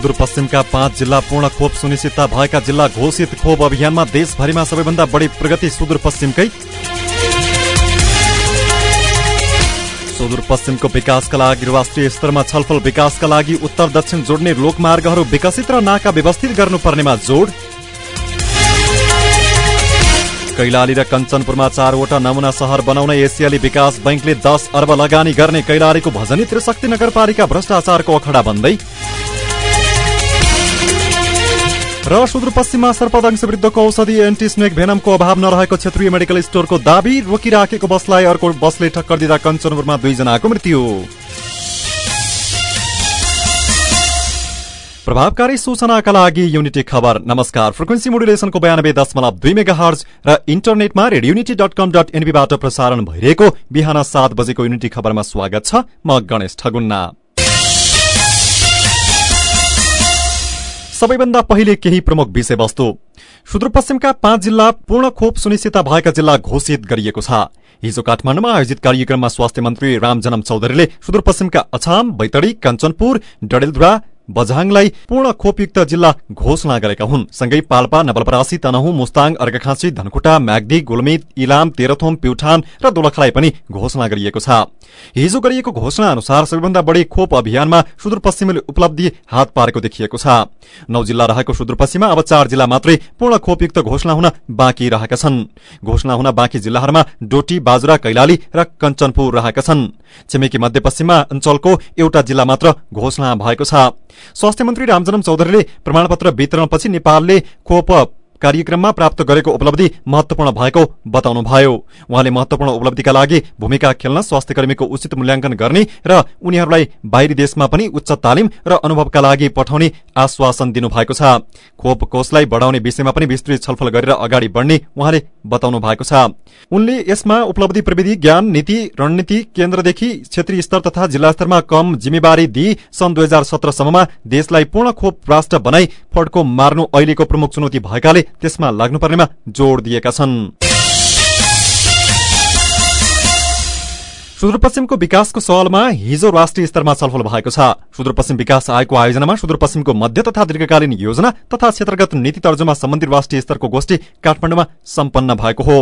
सुदूरपश्चिमका पाँच जिल्ला पूर्ण खोप सुनिश्चितता भएका जिल्ला घोषित खोप अभियानमा देशभरिमा सबैभन्दा बढी प्रगति सुदूरपश्चिमकै सुदूरपश्चिमको विकासका लागि राष्ट्रिय स्तरमा छलफल विकासका लागि उत्तर दक्षिण जोड्ने लोकमार्गहरू विकसित र नाका व्यवस्थित गर्नुपर्नेमा जोड। कैलाली र कञ्चनपुरमा चारवटा नमुना सहर बनाउन एसियाली विकास बैङ्कले दस अर्ब लगानी गर्ने कैलालीको भजनी त्रिशक्ति नगरपालिका भ्रष्टाचारको अखडा बन्दै। र सुदूरपश्चिममा सर्पदंश विरुद्धको औषधि एन्टी स्नेक भेनमको अभाव नरहेको क्षेत्रीय मेडिकल स्टोरको दावी रोकिराखेको बसलाई अर्को बसले ठक्कर दिँदा कञ्चनपुरमा दुईजनाको मृत्यु। प्रभावकारी सूचनाका लागि युनिटी खबर। नमस्कार। फ्रिक्वेन्सी मोडुलेसनको बयानब्बे दशमलव दुई मेगा हर्ज र इन्टरनेटमा radio unity dot com dot एनबीबाट प्रसारण भइरहेको बिहान सात बजेको युनिटी खबरमा स्वागत छ म गणेश ठगुन्ना। सबैभन्दा पहिले केही प्रमुख विषयवस्तु। सुदूरपश्चिमका पाँच जिल्ला पूर्ण खोप सुनिश्चितता भएका जिल्ला घोषित गरिएको छ। हिजो काठमाडौँमा आयोजित कार्यक्रममा स्वास्थ्य मन्त्री रामजनम चौधरीले सुदूरपश्चिमका अछाम बैतडी कञ्चनपुर डडेलधुरा बझाङलाई पूर्ण खोपयुक्त जिल्ला घोषणा गरेका हुन्। सँगै पाल्पा नवलपरासी तनहु मुस्ताङ अर्घाखाँची धनकुटा म्याग्दी गुल्मी इलाम तेह्रथोम प्युठान र दोलखालाई पनि घोषणा गरिएको छ। हिजो गरिएको घोषणा अनुसार सबैभन्दा बढी खोप अभियानमा सुदूरपश्चिमले उपलब्धि हात पारेको देखिएको छ। नौ जिल्ला रहेको सुदूरपश्चिममा अब चार जिल्ला मात्रै पूर्ण खोपयुक्त घोषणा हुन बाँकी रहेका छन्। घोषणा हुन बाँकी जिल्लाहरूमा डोटी बाजुरा कैलाली र कञ्चनपुर रहेका छन्। छिमेकी मध्यपश्चिममा अञ्चलको एउटा जिल्ला मात्र घोषणा भएको छ। स्वास्थ्य मन्त्री रामजनम चौधरीले प्रमाणपत्र वितरणपछि नेपालले खोप कार्यक्रममा प्राप्त गरेको उपलब्धि महत्वपूर्ण भएको बताउनुभयो। उहाँले महत्वपूर्ण उपलब्धिका लागि भूमिका खेल्न स्वास्थ्य कर्मीको उचित मूल्याङ्कन गर्ने र उनीहरूलाई बाहिरी देशमा पनि उच्च तालिम र अनुभवका लागि पठाउने आश्वासन दिनुभएको छ। खोप कोषलाई बढाउने विषयमा पनि विस्तृत छलफल गरेर अगाडि बढ्ने उहाँले बताउनु भएको छ। उनले यसमा उपलब्धि प्रविधि ज्ञान नीति रणनीति केन्द्रदेखि क्षेत्रीय स्तर तथा जिल्ला स्तरमा कम जिम्मेवारी दिई सन् दुई हजार सत्रसम्ममा देशलाई पूर्ण खोप राष्ट्र बनाई फड्को मार्नु अहिलेको प्रमुख चुनौती भएकाले त्यसमा लाग्नुपर्नेमा जोड़ दिएका छन्। सुदूरपश्चिमको विकासको सवालमा हिजो राष्ट्रिय स्तरमा छलफल भएको छ। सुदूरपश्चिम विकास आयोगको आयोजनामा सुदूरपश्चिमको मध्य तथा दीर्घकालीन योजना तथा क्षेत्रगत नीति तर्जुमा सम्बन्धी राष्ट्रिय स्तरको गोष्ठी काठमाडौँमा सम्पन्न भएको हो।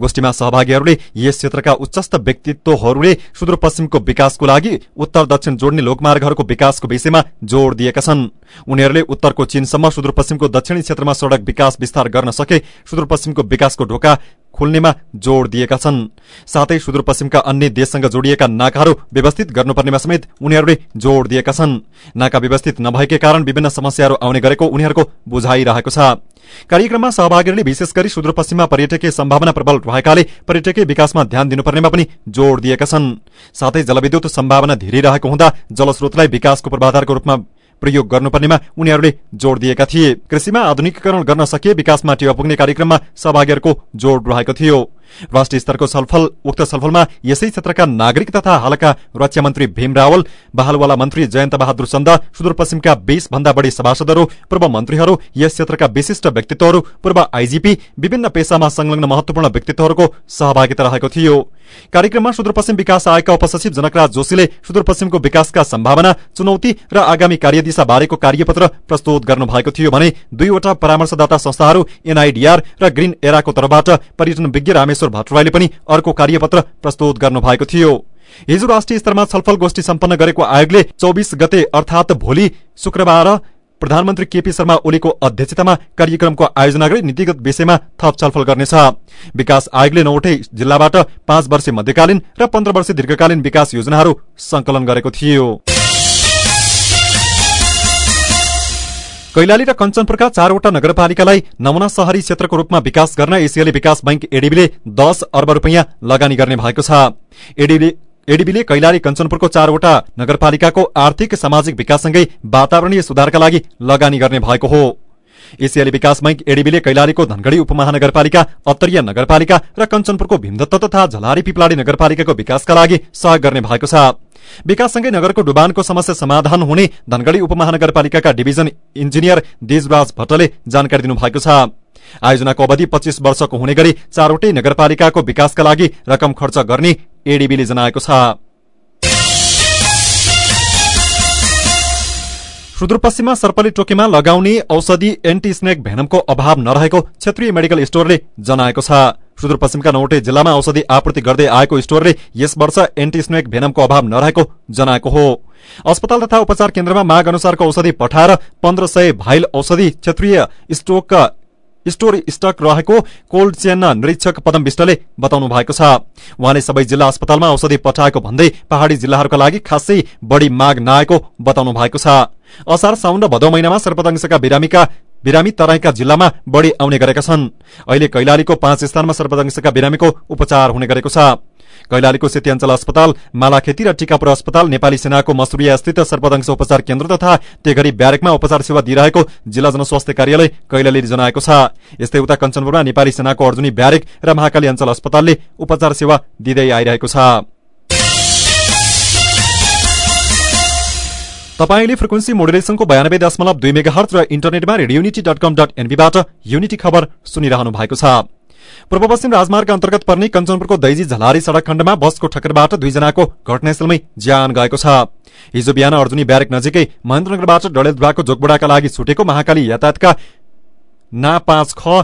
गोष्ठीमा सहभागीहरूले यस क्षेत्रका उच्चस्त व्यक्तित्वहरूले सुदूरपश्चिमको विकासको लागि उत्तर दक्षिण जोड्ने लोकमार्गहरूको विकासको विषयमा जोड़ दिएका छन्। उनीहरूले उत्तरको चीनसम्म सुदूरपश्चिमको दक्षिणी क्षेत्रमा सड़क विकास विस्तार गर्न सके सुदूरपश्चिमको विकासको ढोका खोल्नेमा जोड़ दिएका छन्। साथै सुदूरपश्चिमका अन्य देशसँग जोडिएका नाकाहरू व्यवस्थित गर्नुपर्नेमा समेत उनीहरूले जोड़ दिएका छन्। नाका व्यवस्थित नभएकै कारण विभिन्न समस्याहरू आउने गरेको उनीहरूको बुझाइरहेको छ। कार्यक्रममा सहभागीहरूले विशेष गरी सुदूरपश्चिममा पर्यटकीय सम्भावना प्रबल रहेकाले पर्यटकीय विकासमा ध्यान दिनुपर्नेमा पनि जोड़ दिएका छन्। साथै जलविद्युत सम्भावना धेरै रहेको हुँदा जलस्रोतलाई विकासको पूर्वाधारको रूपमा प्रयोग गर्नुपर्नेमा उनीहरूले जोड़ दिएका थिए। कृषिमा आधुनिकीकरण गर्न सके विकासमा टेवा पुग्ने कार्यक्रममा सहभागीहरूको जोड़ रहेको थियो। राष्ट्रिय स्तरको छलफल उक्त छलफलमा यसै क्षेत्रका नागरिक तथा हालका रक्षा मन्त्री भीम रावल बहालवाला मन्त्री जयन्त बहादुर चन्द सुदूरपश्चिमका बीस भन्दा बढ़ी सभासदहरू पूर्व मन्त्रीहरू यस क्षेत्रका विशिष्ट व्यक्तित्वहरू पूर्व आइजीपी विभिन्न पेसामा संलग्न महत्वपूर्ण व्यक्तित्वहरूको सहभागिता रहेको थियो। कार्यक्रममा सुदूरपश्चिम विकास आयोगका उपसचिव जनकराज जोशीले सुदूरपश्चिमको विकासका सम्भावना चुनौती र आगामी कार्यदिशा बारेको कार्यपत्र प्रस्तुत गर्नु भएको थियो भने दुईवटा परामर्शदाता संस्थाहरू एनआईडीआर र ग्रीन एराको तर्फबाट पर्यटन विज्ञ रामेश्वर भट्टराईले पनि अर्को कार्यपत्र प्रस्तुत गर्नु भएको थियो। हिजो राष्ट्रिय स्तरमा छलफल गोष्ठी सम्पन्न गरेको आयोगले चौबिस गते अर्थात भोलि शुक्रबार प्रधानमन्त्री केपी शर्मा ओलीको अध्यक्षतामा कार्यक्रमको आयोजना गरी नीतिगत विषयमा थप छलफल गर्नेछ। विकास आयोगले नौवटै जिल्लाबाट पाँच वर्ष मध्यकालीन र पन्ध्र वर्ष दीर्घकालीन विकास योजनाहरू संकलन गरेको थियो। कैलाली र कञ्चनपुरका चारवटा नगरपालिकालाई नमुना शहरी क्षेत्रको रूपमा विकास गर्न एसियाली विकास बैंक एडिबीले दस अर्ब रूपियाँ लगानी गर्ने भएको छ। एडिबीले कैलाली कञ्चनपुरको चारवटा नगरपालिकाको आर्थिक सामाजिक विकाससँगै वातावरणीय सुधारका लागि लगानी गर्ने भएको हो। एसियाली विकास बैंक एडिबीले कैलालीको धनगढ़ी उपमहानगरपालिका अत्तरिया नगरपालिका र कञ्चनपुरको भीमदत्त तथा झलारी पिपलाडी नगरपालिकाको विकासका लागि सहयोग गर्ने भएको छ। विकाससँगै नगरको डुबानको समस्या समाधान हुने धनगढ़ी उपमहानगरपालिकाका डिभिजन इन्जिनियर देजराज भट्टले जानकारी दिनुभएको छ। आयोजनाको अवधि पच्चीस वर्षको हुने गरी चारवटै नगरपालिकाको विकासका लागि रकम खर्च गर्ने एडिबीले जनाएको छ। सुदूरपश्चिममा सर्पले टोकेमा लगाउने औषधि एन्टी स्नेक भेनमको अभाव नरहेको क्षेत्रीय मेडिकल स्टोरले जनाएको छ। सुदूरपश्चिमका नौवटै जिल्लामा औषधि आपूर्ति गर्दै आएको स्टोरले यस वर्ष एन्टी स्नेक भेनमको अभाव नरहेको जनाएको हो। अस्पताल तथा उपचार केन्द्रमा माग अनुसारको औषधि पठाएर पन्ध्र सय भाइल औषधि क्षेत्रीय स्टोक स्टोर स्टक रहेको कोल्ड चेन निरीक्षक पदम विष्टले बताउनु भएको छ। उहाँले सबै जिल्ला अस्पतालमा औषधि पठाएको भन्दै पहाड़ी जिल्लाहरूका लागि खासै बढ़ी माग नआएको बताउनु भएको छ। असार साउन र भदौ महिनामा सर्पदंशका बिरामीका बिरामी तराईका जिल्लामा बढ़ी आउने गरेका छन्। अहिले कैलालीको पाँच स्थानमा सर्पदंशका बिरामीको उपचार हुने गरेको छ। कैलालीको सेती अञ्चल अस्पताल मालाखेती र टिकापुर अस्पताल नेपाली सेनाको मसुरिया स्थित सर्पदंश उपचार केन्द्र तथा तेघरी ब्यारेकमा उपचार सेवा दिइरहेको जिल्ला जनस्वास्थ्य कार्यालय कैलालीले जनाएको छ। यस्तै उता कञ्चनपुरमा नेपाली सेनाको अर्जुनी ब्यारेक र महाकाली अञ्चल अस्पतालले उपचार सेवा दिँदै आइरहेको छ। तपाईँले फ्रिक्वेन्सी मोडुलेसनको बयानब्बे दशमलव दुई मेगा र इन्टरनेटमा radio unity dot com dot एनबीबाट unity खबर सुनिरहनु भएको छ। पूर्व पश्चिम राजमार्ग अन्तर्गत पर्ने कञ्चनपुरको दैजी झलारी सड़क खण्डमा बसको ठक्करबाट दुईजनाको घटनास्थलमै ज्यान गएको छ। हिजो बिहान अर्जुनी ब्यारेक नजिकै महेन्द्रनगरबाट डडेलधुवाको जोगबुडाका लागि छुटेको महाकाली यातायातका ना पाँच ख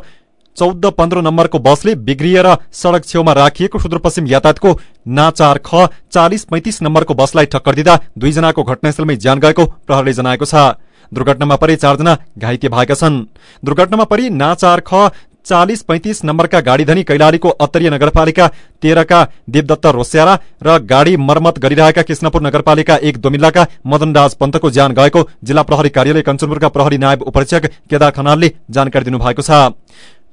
चौध पन्ध्र नम्बरको बसले बिग्रिएर सड़क छेउमा राखिएको सुदूरपश्चिम यातायातको ना चार ख चालिस पैंतिस नम्बरको बसलाई ठक्कर दिँदा दुईजनाको घटनास्थलमै ज्यान गएको प्रहरले जनाएको छ। दुर्घटनामा परि चारजना घाइते भएका छन्। दुर्घटनामा परि ना चार ख चालिस पैंतिस नम्बरका गाड़ी धनी कैलालीको अत्तरीय नगरपालिका तेह्रका देवदत्त रोस्यारा र गाड़ी मर्मत गरिरहेका कृष्णपुर नगरपालिका एक दोमिल्लाका मदनराज पन्तको ज्यान गएको जिल्ला प्रहरी कार्यालय कञ्चनपुरका प्रहरी नायब उपरीक्षक केदार खनालले जानकारी दिनुभएको छ।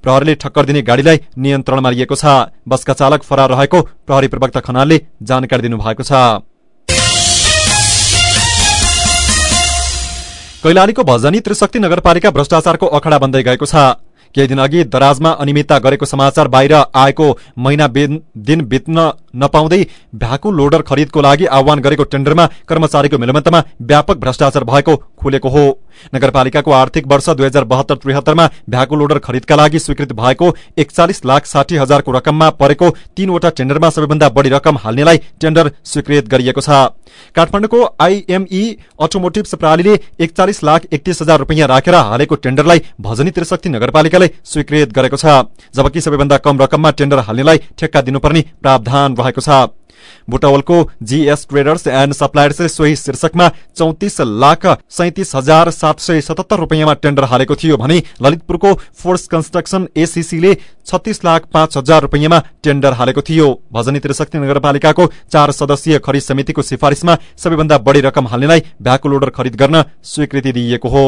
प्रहरीले ठक्कर दिने गाड़ीलाई नियन्त्रणमा लिएको छ। बसका चालक फरार रहेको प्रहरी प्रवक्ता खनालले जानकारी दिनुभएको छ। कैलालीको भजनी त्रिशक्ति नगरपालिका भ्रष्टाचारको अखडा बन्दै गएको छ। केही दिन अघि दराजमा अनियमितता गरेको समाचार बाहिर आएको महिना दिन बित्न नपाउँदै भ्याकु लोडर खरिदको लागि आह्वान गरेको टेन्डरमा कर्मचारीको मेलमन्तमा व्यापक भ्रष्टाचार भएको खुलेको हो। नगरपालिकाको आर्थिक वर्ष दुई हजार बहत्तर त्रिहत्तरमा भ्याकु लोडर खरिदका लागि स्वीकृत भएको एकचालिस लाख साठी हजारको रकममा परेको तीनवटा टेन्डरमा सबैभन्दा बढ़ी रकम हाल्नेलाई टेन्डर स्वीकृत गरिएको छ। काठमाडौँको आईएमई अटोमोटिभ प्रणालीले एकचालिस लाख एकतिस हजार रुपियाँ राखेर हालेको टेन्डरलाई भजनी त्रिशक्ति नगरपालिकाले स्वीकृत गरेको छ। जबकि सबैभन्दा कम रकममा टेन्डर हाल्नेलाई ठेक्का दिनुपर्ने प्रावधान रहेको छ। बुटवलको जीएस ट्रेडर्स एण्ड सप्लायर्सले सोही शीर्षकमा चौतिस लाख सैतिस हजार सात सय सतहत्तर रुपियाँमा टेन्डर हालेको थियो भने ललितपुरको फोर्स कन्स्ट्रक्सन एसीसीले छत्तीस लाख पाँच हजार रुपियाँमा टेन्डर हालेको थियो। भजनी त्रिशक्ति नगरपालिकाको चार सदस्यीय खरिद समितिको सिफारिसमा सबैभन्दा बढ़ी रकम हाल्नेलाई भ्याकु लोडर खरिद गर्न स्वीकृति दिइएको हो।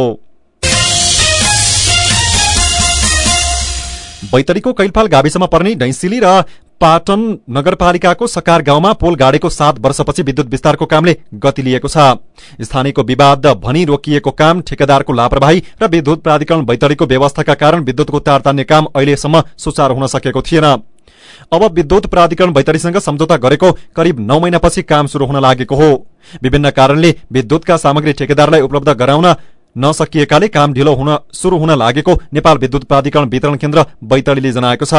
बैतडीको कैलफाल गाविसमा पर्ने डैसिली र पाटन नगरपालिकाको सकार गाउँमा पोल गाडेको सात वर्षपछि विद्युत विस्तारको कामले गति लिएको छ। स्थानीयको विवाद भनी रोकिएको काम ठेकेदारको लापरवाही र विद्युत प्राधिकरण बैतडीको व्यवस्थाका कारण विद्युतको तार तान्ने काम अहिलेसम्म सुचारू हुन सकेको थिएन। अब विद्युत प्राधिकरण बैतडीसँग सम्झौता गरेको करिब नौ महिनापछि काम शुरू हुन लागेको हो। विभिन्न कारणले विद्युतका सामग्री ठेकेदारलाई उपलब्ध गराउन नसकिएकाले काम ढिलो हुन शुरू हुन लागेको नेपाल विद्युत प्राधिकरण वितरण केन्द्र बैतडीले जनाएको छ।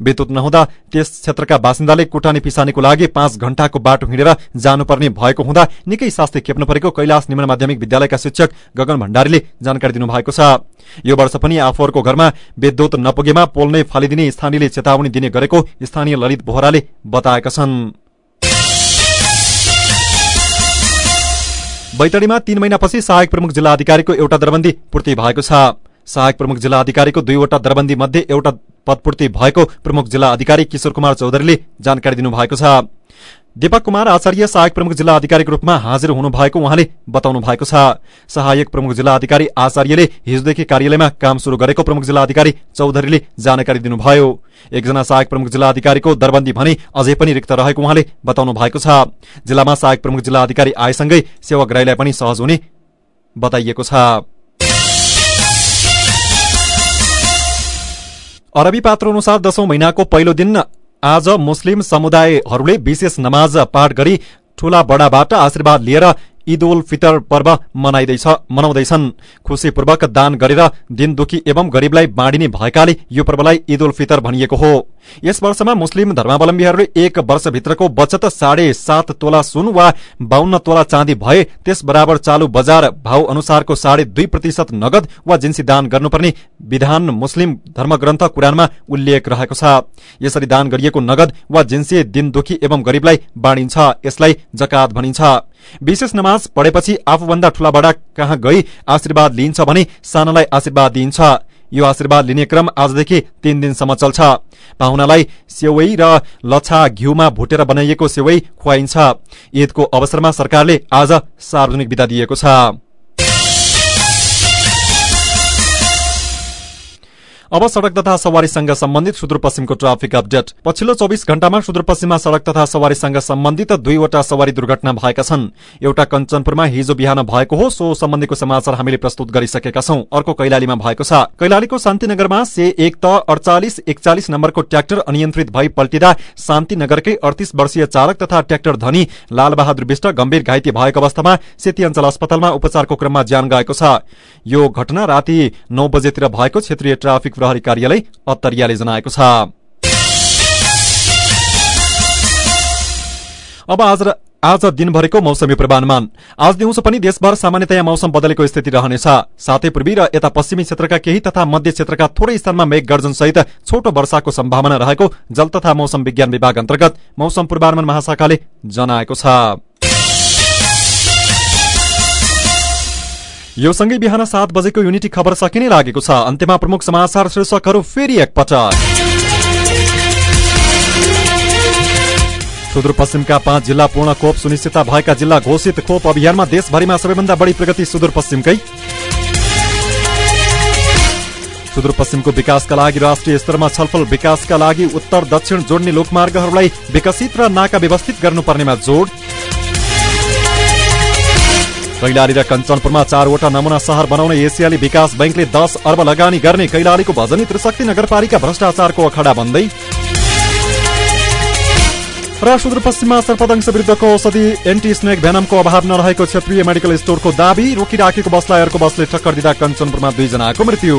विद्युत नहुँदा त्यस क्षेत्रका बासिन्दाले कुटानी पिसानीको लागि पाँच घण्टाको बाटो हिँडेर जानुपर्ने भएको हुँदा निकै शास्ति खेप्नु परेको कैलाश निम्न माध्यमिक विद्यालयका शिक्षक गगन भण्डारीले जानकारी दिनुभएको छ। यो वर्ष पनि आफूहरूको घरमा विद्युत नपुगेमा पोल नै फालिदिने स्थानीयले चेतावनी दिने गरेको स्थानीय ललित बोहराले बताएका छन्। बैतडीमा तीन महिनापछि सहायक प्रमुख जिल्ला अधिकारीको एउटा दरबन्दी पूर्ति भएको छ। सहायक प्रमुख जिल्ला अधिकारीको दुईवटा दरबन्दी मध्ये एउटा पदपूर्ति भएको प्रमुख जिल्ला अधिकारी किशोर कुमार चौधरीले जानकारी दिनुभएको छ। दीपक कुमार आचार्य सहायक प्रमुख जिल्ला अधिकारीको रूपमा हाजिर हुनुभएको उहाँले बताउनु भएको छ। सहायक प्रमुख जिल्ला अधिकारी आचार्यले हिजोदेखि कार्यालयमा काम शुरू गरेको प्रमुख जिल्ला अधिकारी चौधरीले जानकारी दिनुभयो। एकजना सहायक प्रमुख जिल्ला अधिकारीको दरबन्दी भने अझै पनि रिक्त रहेको उहाँले बताउनु भएको छ। जिल्लामा सहायक प्रमुख जिल्ला अधिकारी आएसँगै सेवाग्राहीलाई पनि सहज हुने बताइएको छ। अरबी पात्र अनुसार दशौं महिनाको पहिलो दिन आज मुस्लिम समुदायहरूले विशेष नमाज पाठ गरी ठूला बडाबाट आशीर्वाद लिएर ईद उल फितर पर्व मनाउँदैछन्। खुशीपूर्वक दान गरेर दिन दुखी एवं गरीबलाई बाँडिने भएकाले यो पर्वलाई ईद उल फितर भनिएको हो। यस वर्षमा मुस्लिम धर्मावलम्बीहरूले एक वर्षभित्रको बचत साढे सात तोला सुन वा बाहन्न तोला चाँदी भए त्यस बराबर चालू बजार भाव अनुसारको साढे दुई प्रतिशत नगद वा जिन्सी दान गर्नुपर्ने विधान मुस्लिम धर्मग्रन्थ कुरानमा उल्लेख रहेको छ। यसरी दान गरिएको नगद वा जिन्सी दिन दुखी एवं गरीबलाई बाँडिन्छ यसलाई जकात भनिन्छ। विशेष नमाज पढेपछि आफूभन्दा ठूलाबड़ा कहाँ गई आशीर्वाद लिइन्छ भने सानालाई आशीर्वाद दिइन्छ। यो आशीर्वाद लिने क्रम आजदेखि तीन दिनसम्म चल्छ। पाहुनालाई सेवै र लछा घिउमा भुटेर बनाइएको सेवै खुवाइन्छ। ईदको अवसरमा सरकारले आज सार्वजनिक विदा दिएको छ। अब सड़क तथा सवारीसँग सम्बन्धित सुदूरपश्चिमको ट्राफिक अपडेट। पछिल्लो चौविस घण्टामा सुदूरपश्चिममा सड़क तथा सवारीसँग सम्बन्धित दुईवटा सवारी दुर्घटना भएका छन्। एउटा कञ्चनपुरमा हिजो बिहान भएको हो सो सम्बन्धीको समाचार हामीले प्रस्तुत गरिसकेका छौं। अर्को कैलालीमा भएको छ। कैलालीको शान्तिनगरमा से एक त अडचालिस एकचालिस नम्बरको ट्र्याक्टर अनियन्त्रित भई पल्टिँदा शान्तिनगरकै अडतिस वर्षीय चालक तथा ट्र्याक्टर धनी लालबहादुर विष्ट गम्भीर घाइते भएको अवस्थामा सेती अञ्चल अस्पतालमा उपचारको क्रममा ज्यान गएको छ। यो घटना राति नौ बजेतिर भएको क्षेत्रीय ट्राफिक प्रहरी कार्यालय अत्तरियाले जनाएको छ। अब आज आज दिनभरिको मौसमी पूर्वानुमान। आज दिउँसो पनि देशभर सामान्यतया मौसम बदलेको स्थिति रहनेछ। साथै पूर्वी र यता पश्चिमी क्षेत्रका केही तथा मध्य क्षेत्रका थोरै स्थानमा मेघ गर्जन सहित छोटो वर्षाको सम्भावना रहेको जल तथा मौसम विज्ञान विभाग अन्तर्गत मौसम पूर्वानुमान महाशाखाले जनाएको छ। यो सँगै बिहान सात बजेको युनिटी खबर सकिने लागेको छ। अन्त्यमा प्रमुख समाचार शीर्षकहरू फेरि एकपटक। सुदूरपश्चिमका पाँच जिल्ला पूर्ण खोप सुनिश्चितता भएका जिल्ला घोषित खोप अभियानमा देशभरिमा सबैभन्दा बढी प्रगति सुदूरपश्चिमकै। सुदूरपश्चिमको विकासका लागि राष्ट्रिय स्तरमा छलफल विकासका लागि उत्तर दक्षिण जोड्ने लोकमार्गहरूलाई विकसित र नाका व्यवस्थित गर्नुपर्नेमा जोड। कैलाली र कञ्चनपुरमा चारवटा नमुना शहर बनाउने एसियाली विकास बैंकले दस अर्ब लगानी गर्ने कैलालीको भजनी त्रिशक्ति नगरपालिका भ्रष्टाचारको अखडा बन्दै। र सुदूरपश्चिममा सर्पदंश विरुद्धको औषधि एन्टी स्नेक भेनमको अभाव नरहेको क्षेत्रीय मेडिकल स्टोरको दावी रोकिराखेको बसलाई अर्को बसले टक्कर दिँदा कञ्चनपुरमा दुईजनाको मृत्यु।